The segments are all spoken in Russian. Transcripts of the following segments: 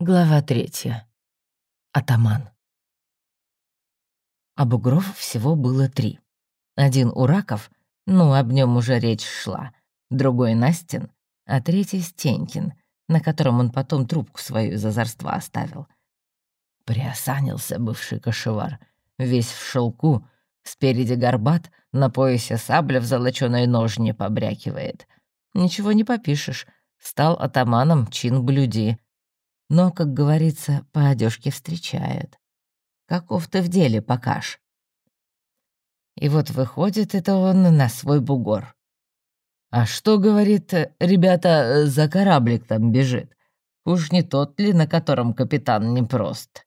Глава третья. Атаман. А бугров всего было три. Один у раков, ну, об нем уже речь шла, другой Настин, а третий Стенькин, на котором он потом трубку свою из озорства оставил. Приосанился бывший кошевар, весь в шелку, спереди горбат, на поясе сабля в золочёной ножне побрякивает. Ничего не попишешь, стал атаманом чин блюди — но, как говорится, по одежке встречают. Каков ты в деле, покаж. И вот выходит это он на свой бугор. А что, говорит, ребята, за кораблик там бежит? Уж не тот ли, на котором капитан непрост?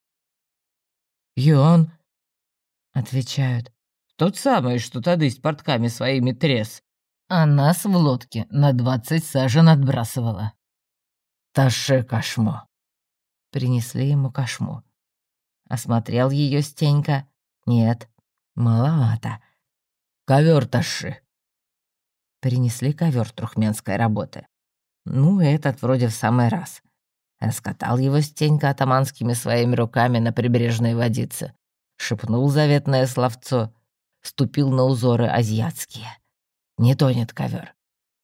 И он, отвечают, тот самый, что тады с портками своими трес. А нас в лодке на двадцать сажен отбрасывала. Таше кошмо. Принесли ему кошму. Осмотрел ее Стенька. Нет, маловато. Ковер таши. Принесли ковер трухменской работы. Ну, этот вроде в самый раз. Раскатал его Стенька атаманскими своими руками на прибрежной водице. Шепнул заветное словцо. Ступил на узоры азиатские. Не тонет ковер,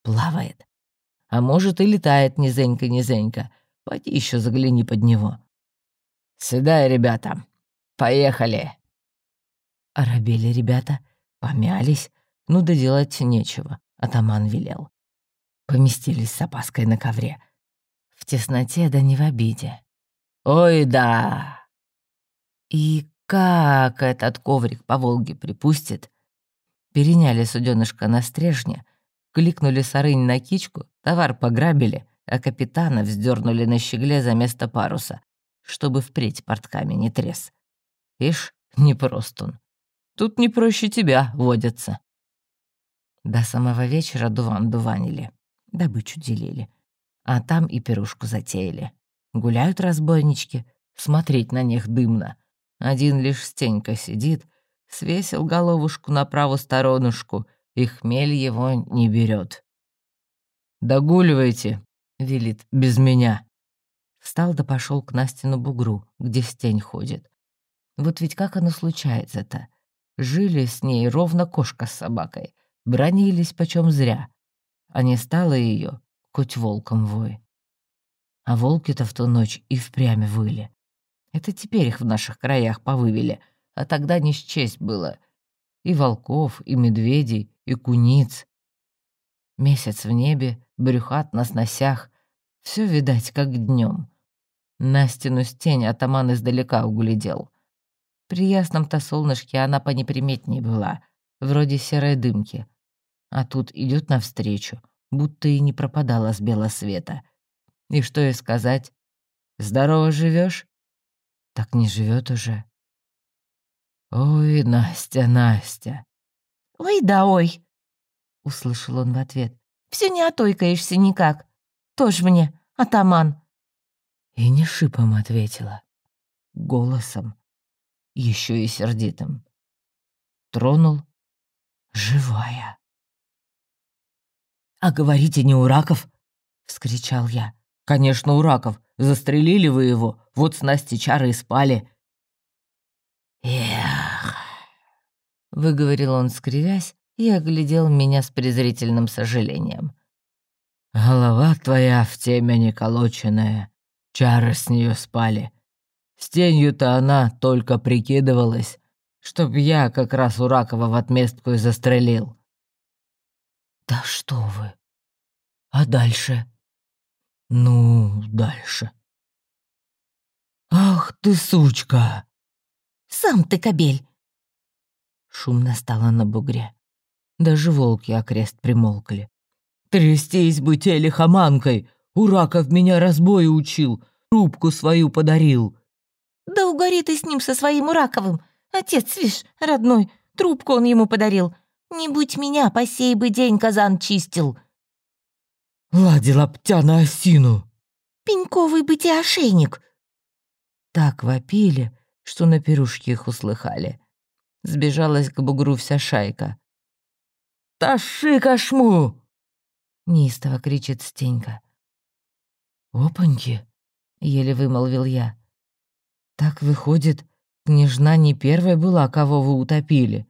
Плавает. А может, и летает низенько-низенько — Пойди еще загляни под него. Седай, ребята. Поехали. Оробели ребята, помялись, ну да делать нечего, атаман велел. Поместились с опаской на ковре. В тесноте да не в обиде. Ой, да! И как этот коврик по Волге припустит? Переняли суденышко на стрежне, кликнули сарынь на кичку, товар пограбили — а капитана вздернули на щегле за место паруса, чтобы впредь портками не тряс. Ишь, непрост он. Тут не проще тебя водятся. До самого вечера дуван дуванили, добычу делили. А там и пирушку затеяли. Гуляют разбойнички, смотреть на них дымно. Один лишь Стенька сидит, свесил головушку на правую сторонушку, и хмель его не берет. «Догуливайте, велит, без меня. Встал да пошел к Настину бугру, где стень ходит. Вот ведь как оно случается-то? Жили с ней ровно кошка с собакой, бронились почем зря, а не стало ее, хоть волком вой. А волки-то в ту ночь и впрямь выли. Это теперь их в наших краях повывели, а тогда не счесть было. И волков, и медведей, и куниц. Месяц в небе, брюхат на сносях, все видать, как днем. Настину стень атаман издалека углядел. При ясном-то солнышке она понеприметней была, вроде серой дымки. А тут идет навстречу, будто и не пропадала с бела света. И что ей сказать? Здорово живешь? Так не живет уже. Ой, Настя, Настя. Ой да ой, услышал он в ответ. Все не отойкаешься никак. Тоже мне, атаман!» И не шипом ответила, голосом, еще и сердитым. Тронул, живая. «А говорите, не у раков?» — вскричал я. «Конечно, у раков. Застрелили вы его, вот с Настей чары и спали». «Эх!» — выговорил он, скривясь, и оглядел меня с презрительным сожалением. Голова твоя в темени колоченная, чары с нее спали. С тенью-то она только прикидывалась, чтоб я как раз у Ракова в отместку и застрелил. Да что вы? А дальше? Ну, дальше. Ах ты, сучка! Сам ты, кобель! Шумно стало на бугре. Даже волки окрест примолкли. Трястись бы телехаманкой! Ураков меня разбою учил, трубку свою подарил. Да угори ты с ним со своим Ураковым. Отец, вишь, родной, трубку он ему подарил. Не будь меня, по сей бы день казан чистил. Ладила птя на осину. Пеньковый бы те ошейник. Так вопили, что на пирушке их услыхали. Сбежалась к бугру вся шайка. «Таши кошму!» — неистово кричит Стенька. «Опаньки!» — еле вымолвил я. «Так выходит, княжна не первая была, кого вы утопили?»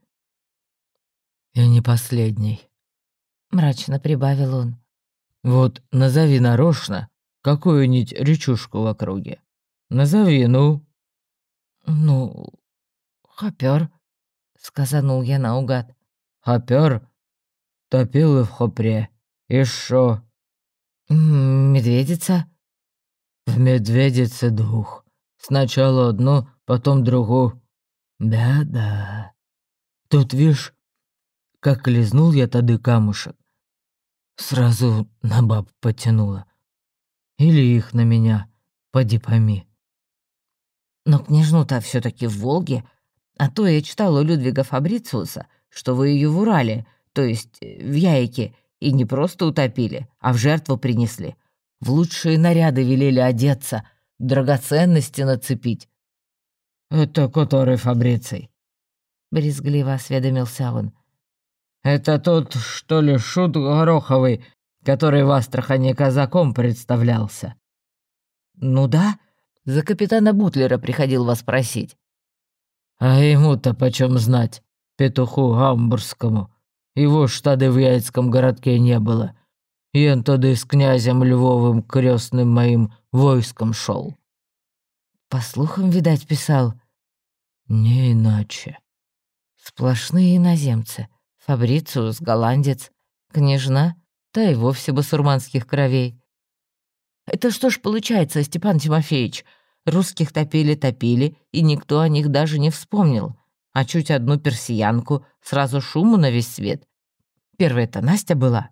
«И не последний», — мрачно прибавил он. «Вот назови нарочно какую-нибудь речушку в округе. Назови, ну». «Ну, хопер», — сказанул я наугад. «Хопер? Топил в хопре. И шо?» «Медведица?» «В медведице двух. Сначала одну, потом другую. Да-да. Тут, вишь, как лизнул я тады камушек, сразу на баб потянуло. Или их на меня, поди пойми. Но княжну-то все таки в Волге, а то я читала у Людвига Фабрициуса, что вы ее в Урале, то есть в Яйке, и не просто утопили, а в жертву принесли. В лучшие наряды велели одеться, драгоценности нацепить. «Это который Фабриций?» Брезгливо осведомился он. «Это тот, что ли, шут Гороховый, который в Астрахани казаком представлялся?» «Ну да, за капитана Бутлера приходил вас просить». «А ему-то почем знать, петуху гамбургскому?» Его штады в Яйцком городке не было. И он тогда с князем Львовым крестным моим войском шел. По слухам, видать, писал. Не иначе. Сплошные иноземцы. Фабрициус, голландец, княжна, та и вовсе басурманских кровей. Это что ж получается, Степан Тимофеевич? Русских топили-топили, и никто о них даже не вспомнил а чуть одну персиянку, сразу шуму на весь свет. Первая-то Настя была.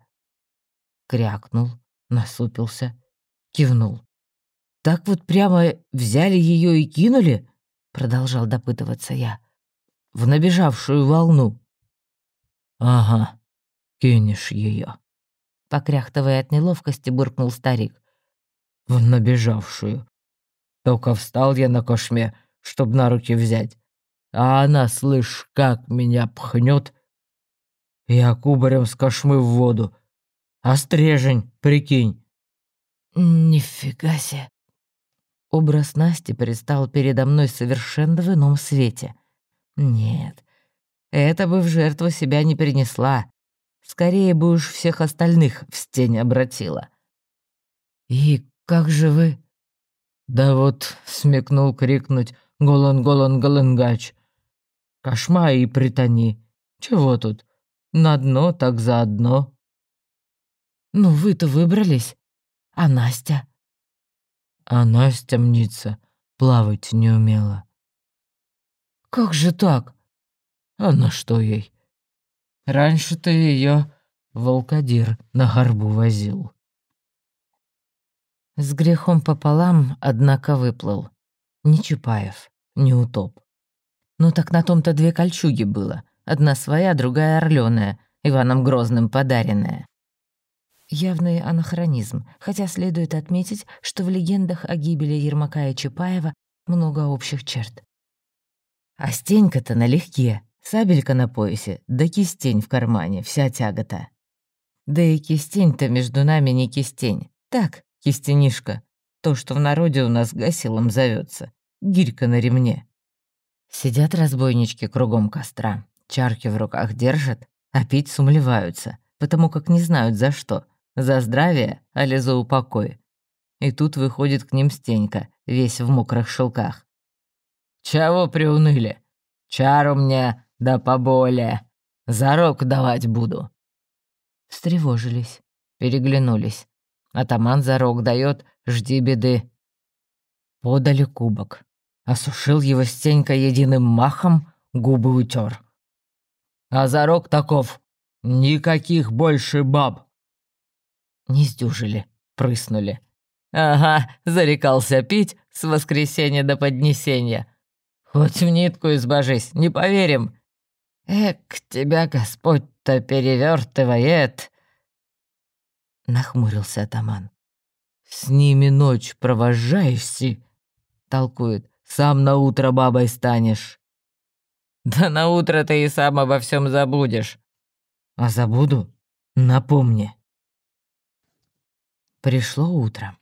Крякнул, насупился, кивнул. «Так вот прямо взяли ее и кинули?» — продолжал допытываться я. «В набежавшую волну». «Ага, кинешь ее. покряхтывая от неловкости, буркнул старик. «В набежавшую. Только встал я на кошме, чтоб на руки взять. А она, слышь, как меня пхнет. Я кубарем с кошмы в воду. А стрежень, прикинь. Нифига себе. Образ Насти предстал передо мной совершенно в ином свете. Нет, это бы в жертву себя не перенесла. Скорее бы уж всех остальных в стень обратила. «И как же вы?» «Да вот», — смекнул крикнуть «Голан-голан-голангач», Кошма и притони. Чего тут? На дно так заодно. Ну вы-то выбрались. А Настя? А Настя мнится, плавать не умела. Как же так? А на что ей? Раньше ты ее волкодир на горбу возил. С грехом пополам, однако, выплыл. Ни Чапаев, ни Утоп. Ну так на том-то две кольчуги было. Одна своя, другая орлёная, Иваном Грозным подаренная. Явный анахронизм, хотя следует отметить, что в легендах о гибели Ермака и Чапаева много общих черт. А стенька-то налегке, сабелька на поясе, да кистень в кармане, вся тягота. Да и кистень-то между нами не кистень, так, кистенишка, то, что в народе у нас гасилом зовется, гирька на ремне. Сидят разбойнички кругом костра, чарки в руках держат, а пить сумлеваются, потому как не знают за что, за здравие, али за упокой. И тут выходит к ним Стенька, весь в мокрых шелках. «Чего приуныли? Чару мне, да поболее. Зарок давать буду». Встревожились, переглянулись. Атаман зарок дает, жди беды. Подали кубок осушил его Стенька единым махом, губы утер. А зарок таков — никаких больше баб. Не сдюжили, прыснули. Ага, зарекался пить с воскресенья до поднесения. Хоть в нитку избожись, не поверим. Эк, тебя Господь-то перевертывает. Нахмурился атаман. С ними ночь провожаешься, толкует. Сам на утро бабой станешь». «Да на утро ты и сам обо всем забудешь». «А забуду? Напомни». Пришло утро.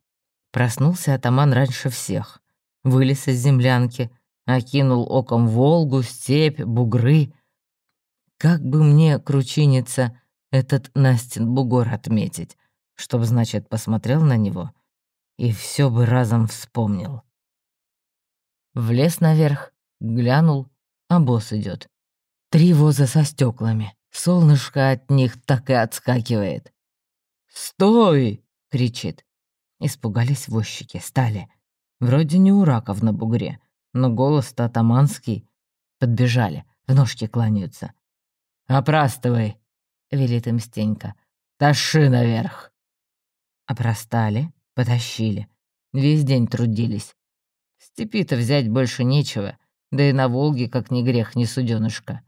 Проснулся атаман раньше всех. Вылез из землянки, окинул оком Волгу, степь, бугры. Как бы мне, кручиниться, этот Настин бугор отметить, чтоб, значит, посмотрел на него и все бы разом вспомнил. Влез наверх, глянул, а босс идет. Три воза со стеклами. Солнышко от них так и отскакивает. «Стой!» — кричит. Испугались возчики, стали. Вроде не у раков на бугре, но голос-то атаманский. Подбежали, в ножки кланяются. «Опрастывай!» — велит им Стенька. «Таши наверх!» Опростали, потащили. Весь день трудились. Степи-то взять больше нечего, да и на Волге, как ни грех, не суденышко.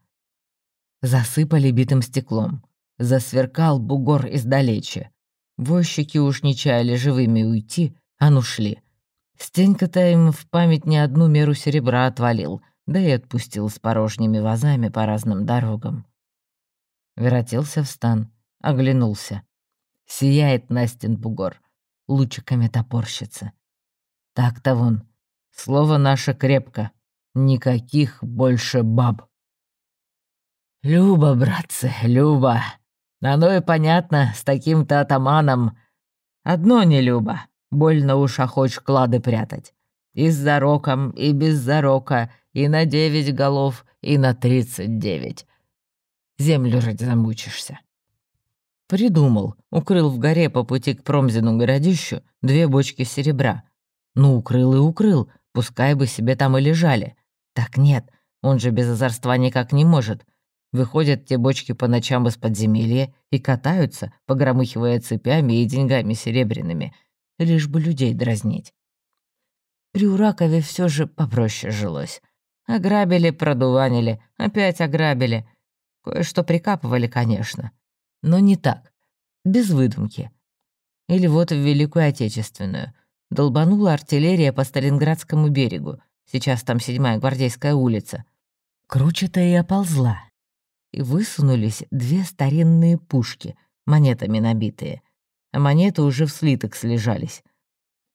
Засыпали битым стеклом. Засверкал бугор издалече. Возчики уж не чаяли живыми уйти, а ну шли. Стенька-то им в память не одну меру серебра отвалил, да и отпустил с порожними вазами по разным дорогам. Воротился в стан, оглянулся. Сияет Настин бугор, лучиками топорщится. Так-то вон, слово наше крепко, никаких больше баб. «Люба, братцы, Люба. Оно и понятно, с таким-то атаманом. Одно не Люба, больно уж охоч клады прятать. И с зароком, и без зарока, и на девять голов, и на тридцать девять. Землю жить замучишься». Придумал, укрыл в горе по пути к Промзину городищу две бочки серебра. Ну, укрыл и укрыл, пускай бы себе там и лежали. Так нет, он же без озорства никак не может. Выходят те бочки по ночам из подземелья и катаются, погромыхивая цепями и деньгами серебряными, лишь бы людей дразнить. При Уракове все же попроще жилось. Ограбили, продуванили, опять ограбили. Кое-что прикапывали, конечно. Но не так. Без выдумки. Или вот в Великую Отечественную. Долбанула артиллерия по Сталинградскому берегу. Сейчас там седьмая гвардейская улица. Круче-то и оползла и высунулись две старинные пушки, монетами набитые. А монеты уже в слиток слежались.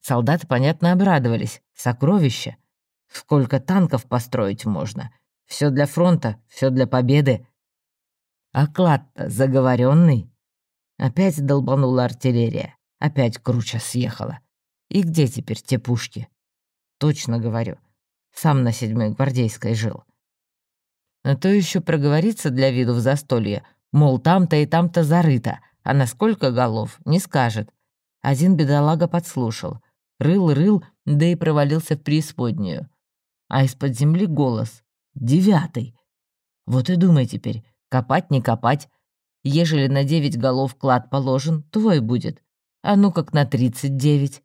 Солдаты, понятно, обрадовались. Сокровища. Сколько танков построить можно. Все для фронта, все для победы. А клад-то заговоренный. Опять долбанула артиллерия. Опять круче съехала. И где теперь те пушки? Точно говорю. Сам на седьмой гвардейской жил. А то еще проговорится для виду в застолье, мол, там-то и там-то зарыто, а на сколько голов, не скажет. Один бедолага подслушал. Рыл-рыл, да и провалился в преисподнюю. А из-под земли голос. Девятый. Вот и думай теперь, копать не копать. Ежели на девять голов клад положен, твой будет. А ну как на тридцать девять.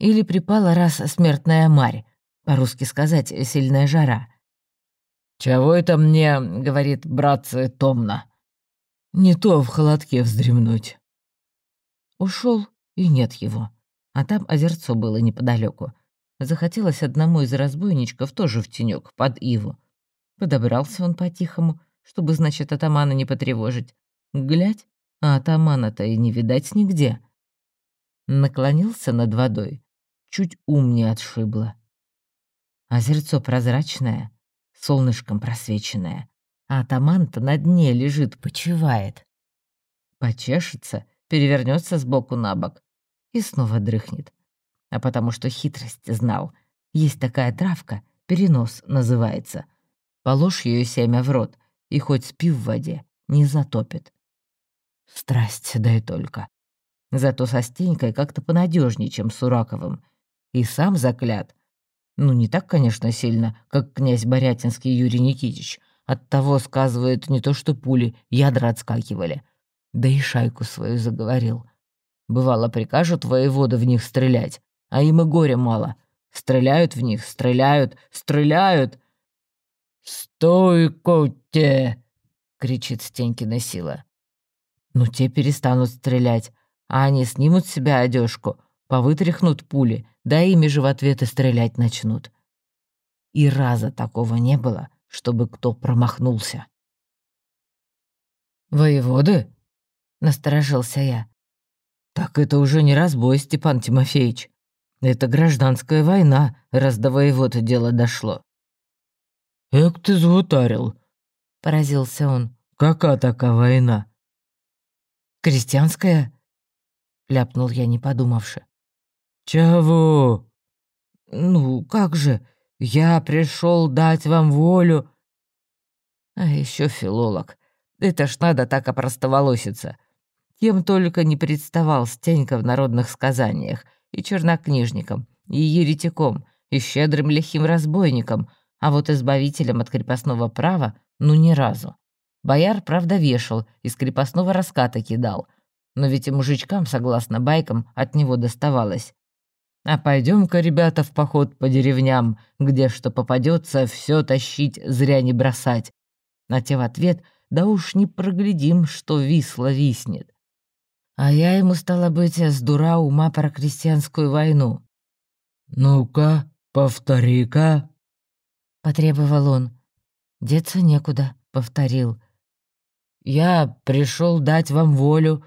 Или припала раз смертная марь, по-русски сказать, сильная жара. «Чего это мне, — говорит братцы, — томно? Не то в холодке вздремнуть». Ушел и нет его. А там озерцо было неподалеку. Захотелось одному из разбойничков тоже в тенек под иву. Подобрался он по-тихому, чтобы, значит, атамана не потревожить. Глядь, а атамана-то и не видать нигде. Наклонился над водой, чуть ум не отшибло. Озерцо прозрачное, солнышком просвеченная, а атаман-то на дне лежит, почивает. Почешется, перевернется с боку на бок и снова дрыхнет. А потому что хитрость знал. Есть такая травка, перенос называется. Положь ее семя в рот, и хоть спи в воде, не затопит. Страсть, да и только. Зато со Стенькой как-то понадежнее, чем с Ураковым. И сам заклят, ну, не так, конечно, сильно, как князь Борятинский Юрий Никитич. Оттого, сказывает, не то что пули, ядра отскакивали. Да и шайку свою заговорил. Бывало, прикажут воеводы в них стрелять, а им и горя мало. Стреляют в них, стреляют, стреляют. «Стой, Котте!» — кричит Стенькина сила. Ну, те перестанут стрелять, а они снимут с себя одежку, повытряхнут пули, да ими же в ответ и стрелять начнут. И раза такого не было, чтобы кто промахнулся. «Воеводы?» — насторожился я. Так это уже не разбой, Степан Тимофеевич. Это гражданская война, раз до воевода дело дошло. «Эк ты звутарил», — поразился он. «Какая такая война?» «Крестьянская?» — ляпнул я, не подумавши. «Чего?» «Ну, как же, я пришел дать вам волю». А еще филолог. Это ж надо так опростоволоситься. Кем только не представал Стенька в народных сказаниях, и чернокнижником, и еретиком, и щедрым лихим разбойником, а вот избавителем от крепостного права ну ни разу. Бояр, правда, вешал, из крепостного раската кидал, но ведь и мужичкам, согласно байкам, от него доставалось. А пойдем-ка, ребята, в поход по деревням, где что попадется, все тащить, зря не бросать. На те в ответ, да уж не проглядим, что висло виснет. А я ему, стало быть, с дура ума про крестьянскую войну. «Ну-ка, повтори-ка», — потребовал он. «Деться некуда», — повторил. «Я пришел дать вам волю».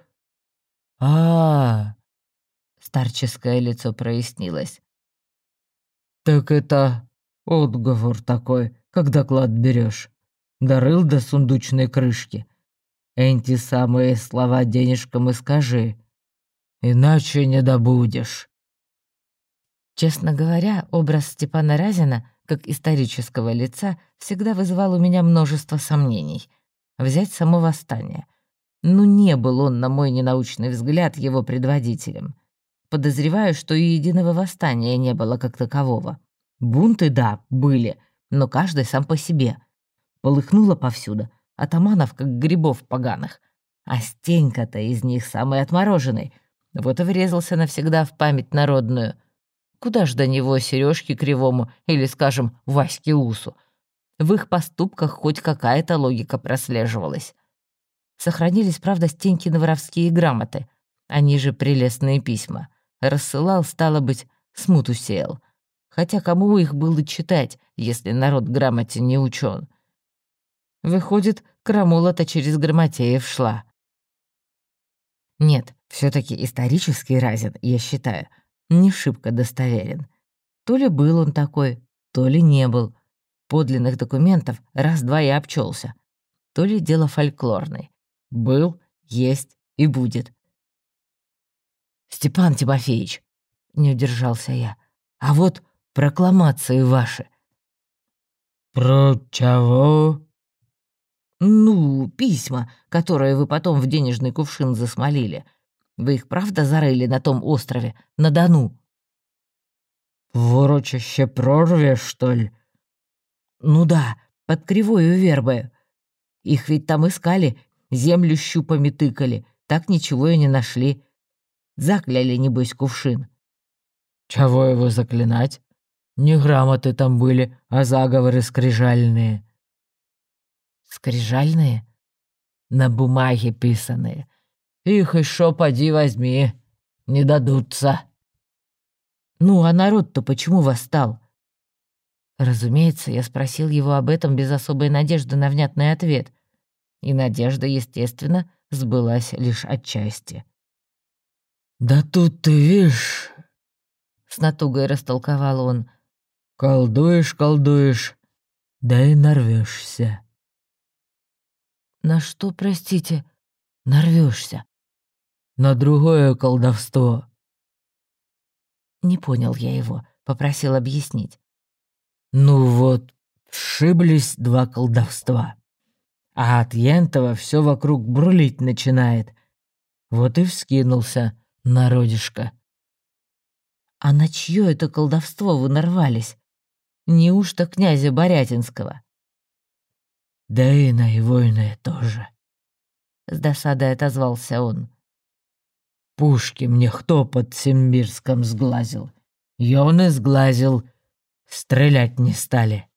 «А, -а, -а Старческое лицо прояснилось. «Так это отговор такой, когда клад берешь. Дорыл до сундучной крышки. Эти самые слова денежкам и скажи, иначе не добудешь». Честно говоря, образ Степана Разина, как исторического лица, всегда вызывал у меня множество сомнений. Взять само восстание. Ну, не был он, на мой ненаучный взгляд, его предводителем. Подозреваю, что и единого восстания не было как такового. Бунты, да, были, но каждый сам по себе. Полыхнуло повсюду, атаманов, как грибов поганых. А Стенька-то из них самый отмороженный. Вот и врезался навсегда в память народную. Куда ж до него сережки кривому или, скажем, Ваське Усу? В их поступках хоть какая-то логика прослеживалась. Сохранились, правда, Стенькины воровские грамоты. Они же прелестные письма. Рассылал, стало быть, смуту сеял. Хотя кому их было читать, если народ грамоте не учен? Выходит, крамола-то через Грамотеев шла. Нет, все таки исторический разин, я считаю, не шибко достоверен. То ли был он такой, то ли не был. Подлинных документов раз-два и обчелся. То ли дело фольклорное. Был, есть и будет. «Степан Тимофеевич», — не удержался я, — «а вот прокламации ваши». «Про чего?» «Ну, письма, которые вы потом в денежный кувшин засмолили. Вы их правда зарыли на том острове, на Дону?» «В урочище прорве, что ли?» «Ну да, под кривою вербою. Их ведь там искали, землю щупами тыкали, так ничего и не нашли. Закляли, небось, кувшин. Чего его заклинать? Не грамоты там были, а заговоры скрижальные. Скрижальные? На бумаге писанные. Их еще поди возьми, не дадутся. Ну, а народ-то почему восстал? Разумеется, я спросил его об этом без особой надежды на внятный ответ. И надежда, естественно, сбылась лишь отчасти. «Да тут ты, видишь...» С натугой растолковал он. «Колдуешь, колдуешь, да и нарвешься. «На что, простите, нарвешься? «На другое колдовство». Не понял я его, попросил объяснить. «Ну вот, сшиблись два колдовства. А от Янтова все вокруг бурлить начинает. Вот и вскинулся» народишко. А на чье это колдовство вы нарвались? Неужто князя Борятинского? Да и на его иное тоже. С досадой отозвался он. Пушки мне кто под Симбирском сглазил? И он и сглазил. Стрелять не стали.